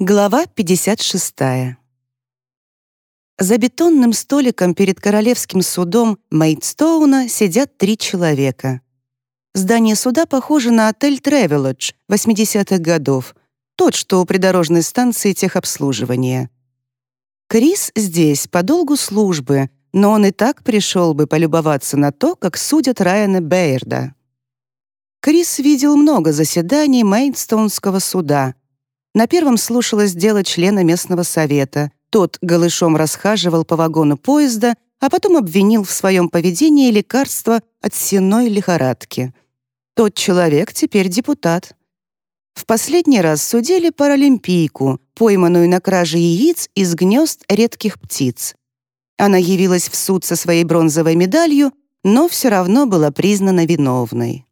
Глава 56. За бетонным столиком перед королевским судом Мейдстоуна сидят три человека. Здание суда похоже на отель Тревелодж 80-х годов, тот, что у придорожной станции техобслуживания. Крис здесь по долгу службы, но он и так пришел бы полюбоваться на то, как судят Райана Бейерда. Крис видел много заседаний Мейнстоунского суда. На первом слушалось дело члена местного совета. Тот голышом расхаживал по вагону поезда, а потом обвинил в своем поведении лекарство от сенной лихорадки. Тот человек теперь депутат. В последний раз судили паралимпийку, пойманную на краже яиц из гнезд редких птиц. Она явилась в суд со своей бронзовой медалью, но все равно была признана виновной.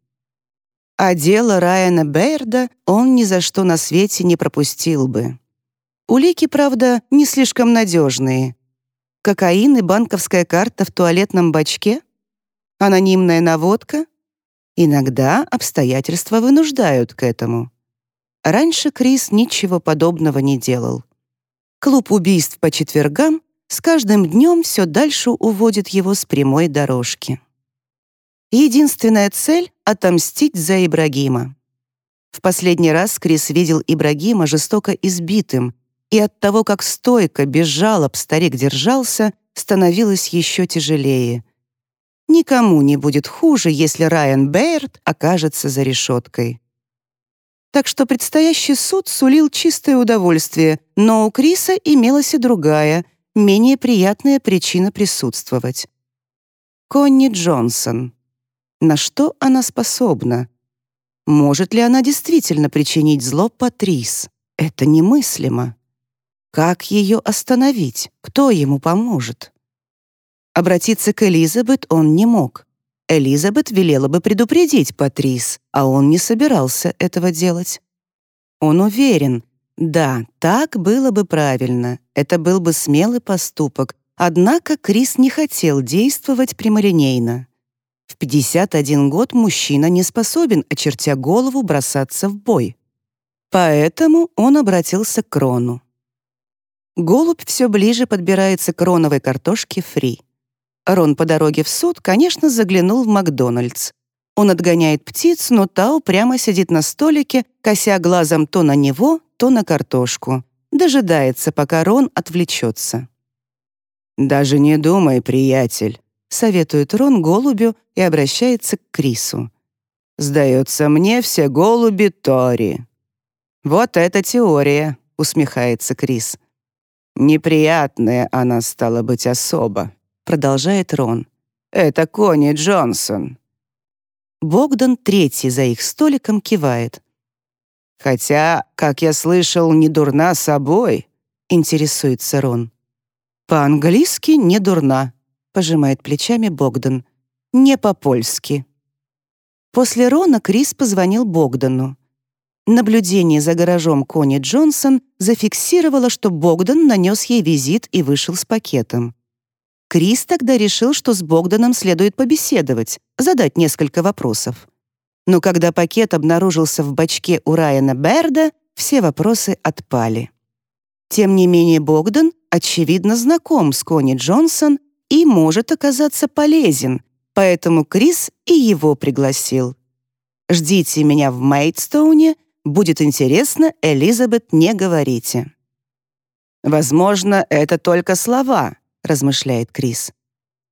А дело Райана Бейрда он ни за что на свете не пропустил бы. Улики, правда, не слишком надежные. Кокаин и банковская карта в туалетном бачке? Анонимная наводка? Иногда обстоятельства вынуждают к этому. Раньше Крис ничего подобного не делал. Клуб убийств по четвергам с каждым днем все дальше уводит его с прямой дорожки. Единственная цель — отомстить за Ибрагима. В последний раз Крис видел Ибрагима жестоко избитым, и от того, как стойко, без жалоб старик держался, становилось еще тяжелее. Никому не будет хуже, если Райан Бэйрд окажется за решеткой. Так что предстоящий суд сулил чистое удовольствие, но у Криса имелась и другая, менее приятная причина присутствовать. Конни Джонсон. На что она способна? Может ли она действительно причинить зло Патрис? Это немыслимо. Как ее остановить? Кто ему поможет? Обратиться к Элизабет он не мог. Элизабет велела бы предупредить Патрис, а он не собирался этого делать. Он уверен, да, так было бы правильно, это был бы смелый поступок, однако Крис не хотел действовать прямолинейно. В 51 год мужчина не способен, очертя голову, бросаться в бой. Поэтому он обратился к Рону. Голубь все ближе подбирается к роновой картошке фри. Рон по дороге в суд, конечно, заглянул в Макдональдс. Он отгоняет птиц, но та упрямо сидит на столике, кося глазом то на него, то на картошку. Дожидается, пока Рон отвлечется. «Даже не думай, приятель», — советует Рон голубю и обращается к Крису. «Сдается мне, все голуби Тори». «Вот эта теория», — усмехается Крис. «Неприятная она стала быть особо», — продолжает Рон. «Это Кони Джонсон». Богдан, третий за их столиком, кивает. «Хотя, как я слышал, не дурна собой», — интересуется Рон. «По-английски не дурна», пожимает плечами Богдан. Не по-польски. После Рона Крис позвонил Богдану. Наблюдение за гаражом Кони Джонсон зафиксировало, что Богдан нанес ей визит и вышел с пакетом. Крис тогда решил, что с Богданом следует побеседовать, задать несколько вопросов. Но когда пакет обнаружился в бачке у Райана Берда, все вопросы отпали. Тем не менее Богдан, очевидно, знаком с Кони Джонсон и может оказаться полезен, поэтому Крис и его пригласил. «Ждите меня в Мейдстоуне, будет интересно, Элизабет, не говорите». «Возможно, это только слова», — размышляет Крис.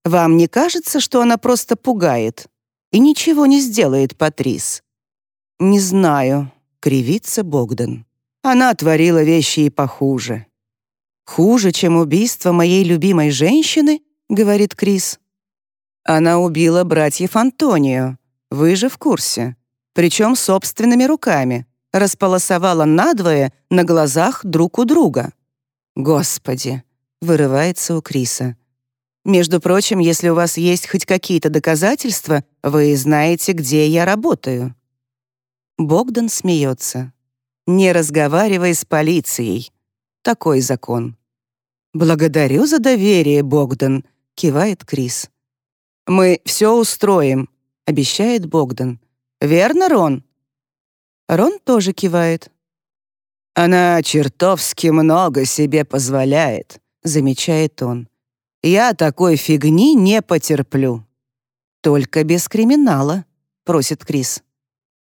«Вам не кажется, что она просто пугает и ничего не сделает Патрис?» «Не знаю», — кривится Богдан. «Она творила вещи и похуже». «Хуже, чем убийство моей любимой женщины?» — говорит Крис. «Она убила братьев Антонио. Вы же в курсе. Причем собственными руками. Располосовала надвое на глазах друг у друга». «Господи!» — вырывается у Криса. «Между прочим, если у вас есть хоть какие-то доказательства, вы знаете, где я работаю». Богдан смеется. «Не разговаривай с полицией. Такой закон». «Благодарю за доверие, Богдан», — кивает Крис. «Мы все устроим», — обещает Богдан. «Верно, Рон?» Рон тоже кивает. «Она чертовски много себе позволяет», — замечает он. «Я такой фигни не потерплю». «Только без криминала», — просит Крис.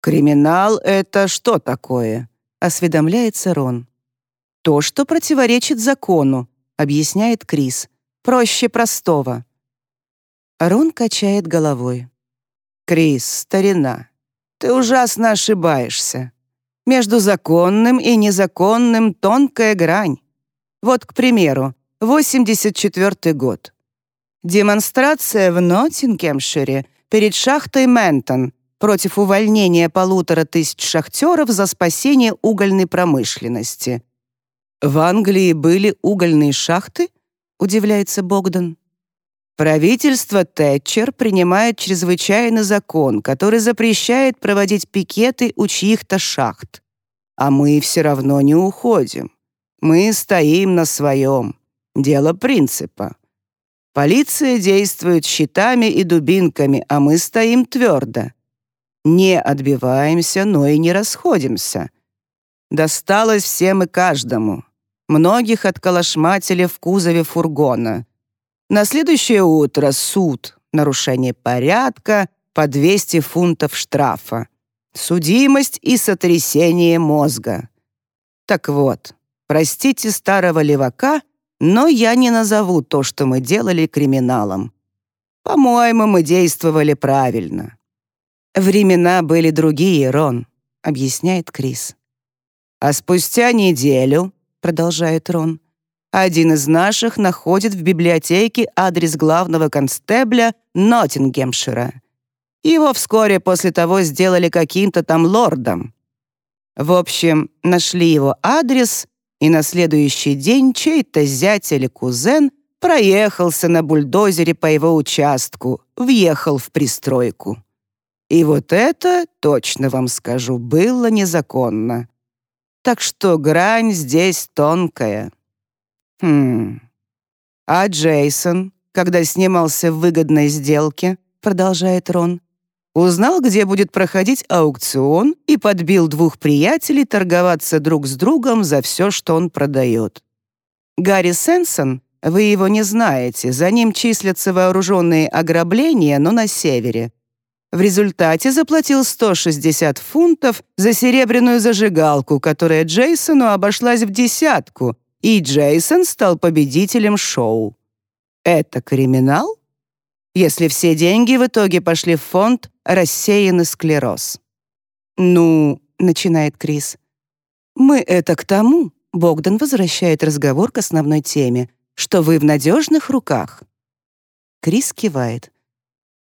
«Криминал — это что такое?» — осведомляется Рон. «То, что противоречит закону», — объясняет Крис. «Проще простого». Рон качает головой. «Крис, старина, ты ужасно ошибаешься. Между законным и незаконным тонкая грань. Вот, к примеру, 84 год. Демонстрация в Ноттингемшире перед шахтой Ментон против увольнения полутора тысяч шахтеров за спасение угольной промышленности. «В Англии были угольные шахты?» — удивляется Богдан. Правительство Тэтчер принимает чрезвычайный закон, который запрещает проводить пикеты у чьих-то шахт. А мы все равно не уходим. Мы стоим на своем. Дело принципа. Полиция действует щитами и дубинками, а мы стоим твердо. Не отбиваемся, но и не расходимся. Досталось всем и каждому. Многих отколошматили в кузове фургона — на следующее утро суд, нарушение порядка, по 200 фунтов штрафа, судимость и сотрясение мозга. Так вот, простите старого левака, но я не назову то, что мы делали криминалом. По-моему, мы действовали правильно. Времена были другие, Рон, объясняет Крис. А спустя неделю, продолжает Рон, один из наших находит в библиотеке адрес главного констебля Ноттингемшира. Его вскоре после того сделали каким-то там лордом. В общем, нашли его адрес, и на следующий день чей-то зять или кузен проехался на бульдозере по его участку, въехал в пристройку. И вот это, точно вам скажу, было незаконно. Так что грань здесь тонкая. Хм. А Джейсон, когда снимался в выгодной сделке, продолжает Рон, узнал, где будет проходить аукцион и подбил двух приятелей торговаться друг с другом за все, что он продает. Гарри Сенсон, вы его не знаете, за ним числятся вооруженные ограбления, но на севере. В результате заплатил 160 фунтов за серебряную зажигалку, которая Джейсону обошлась в десятку, и Джейсон стал победителем шоу. Это криминал? Если все деньги в итоге пошли в фонд «Рассеянный склероз». «Ну», — начинает Крис. «Мы это к тому», — Богдан возвращает разговор к основной теме, «что вы в надежных руках». Крис кивает.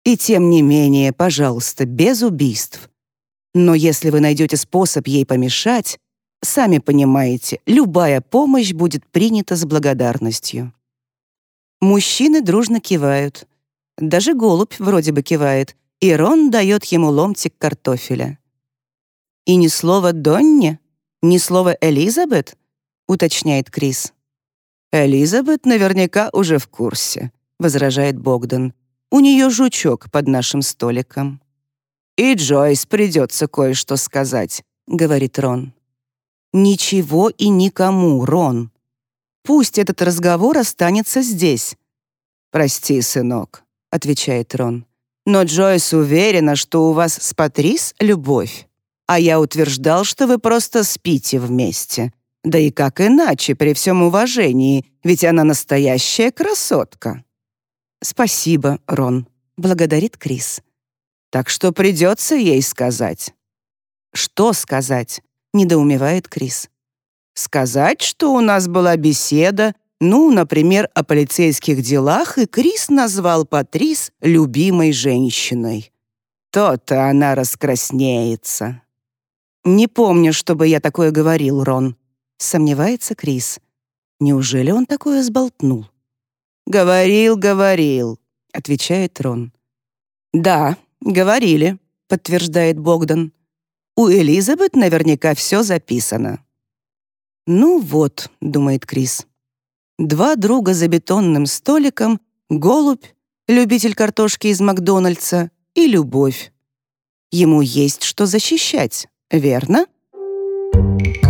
«И тем не менее, пожалуйста, без убийств. Но если вы найдете способ ей помешать, Сами понимаете, любая помощь будет принята с благодарностью. Мужчины дружно кивают. Даже голубь вроде бы кивает, и Рон дает ему ломтик картофеля. «И ни слова Донне? Ни слова Элизабет?» — уточняет Крис. «Элизабет наверняка уже в курсе», — возражает Богдан. «У нее жучок под нашим столиком». «И Джойс придется кое-что сказать», — говорит Рон. Ничего и никому, Рон. Пусть этот разговор останется здесь. «Прости, сынок», — отвечает Рон. «Но Джойс уверена, что у вас с Патрис любовь. А я утверждал, что вы просто спите вместе. Да и как иначе, при всем уважении, ведь она настоящая красотка». «Спасибо, Рон», — благодарит Крис. «Так что придется ей сказать». «Что сказать?» — недоумевает Крис. «Сказать, что у нас была беседа, ну, например, о полицейских делах, и Крис назвал Патрис любимой женщиной. То-то она раскраснеется». «Не помню, чтобы я такое говорил, Рон», — сомневается Крис. «Неужели он такое сболтнул?» «Говорил, говорил», — отвечает Рон. «Да, говорили», — подтверждает Богдан. У Элизабет наверняка все записано». «Ну вот», — думает Крис. «Два друга за бетонным столиком, голубь, любитель картошки из Макдональдса и любовь. Ему есть что защищать, верно?» Thank you.